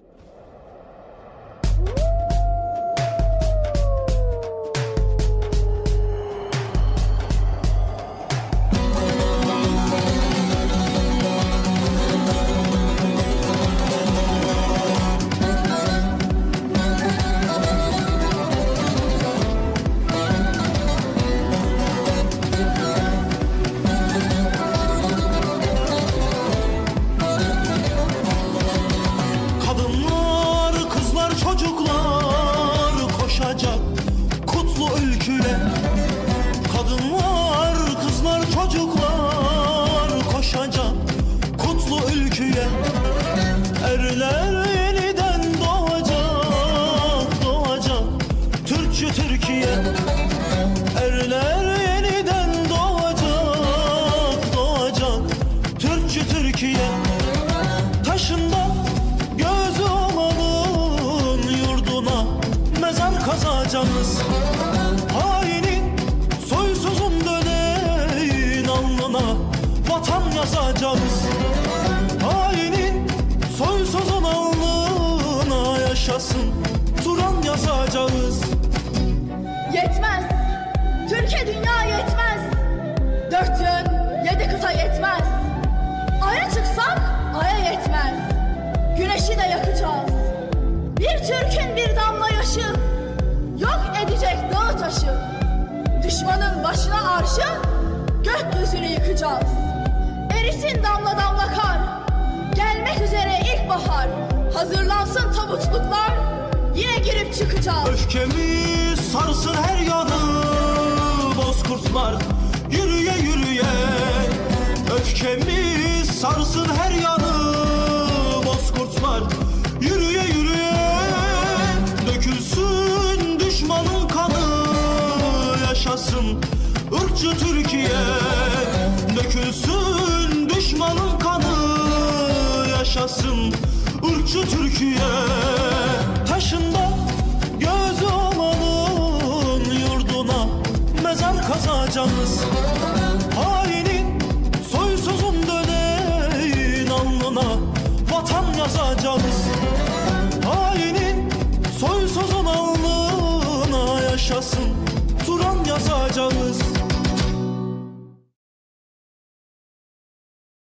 you ülküye. Kadınlar, kızlar, çocuklar koşacak kutlu ülküye. Erler yeniden doğacak, doğacak Türkçü Türkiye. Erler yeniden doğacak, doğacak Türkçü Türkiye. Taşında gözü olanın yurduna mezar kazacağız. Yazacağız. Hainin soysuzun alnına yaşasın Turan yazacağız. Yetmez. Türkiye dünya yetmez. Dört yön, yedi kıta yetmez. Aya çıksak aya yetmez. Güneşi de yakacağız. Bir Türk'ün bir damla yaşı yok edecek dağı taşı. Düşmanın başına arşı gökyüzünü yıkacağız. Hazırlansın tabutluklar. Yine girip çıkacağız. Öfkemiz sarsın her yanı Bozkurtlar. Yürüye yürüye. Öfkemiz sarsın her yanı Bozkurtlar. Yürüye yürüye. Dökülsün düşmanın kanı. Yaşasın ırkçı Türkiye. Dökülsün ırkçı Türkiye Taşında gözü olanın yurduna mezar kazacağız. Hainin soysuzun döneğin alnına vatan yazacağız.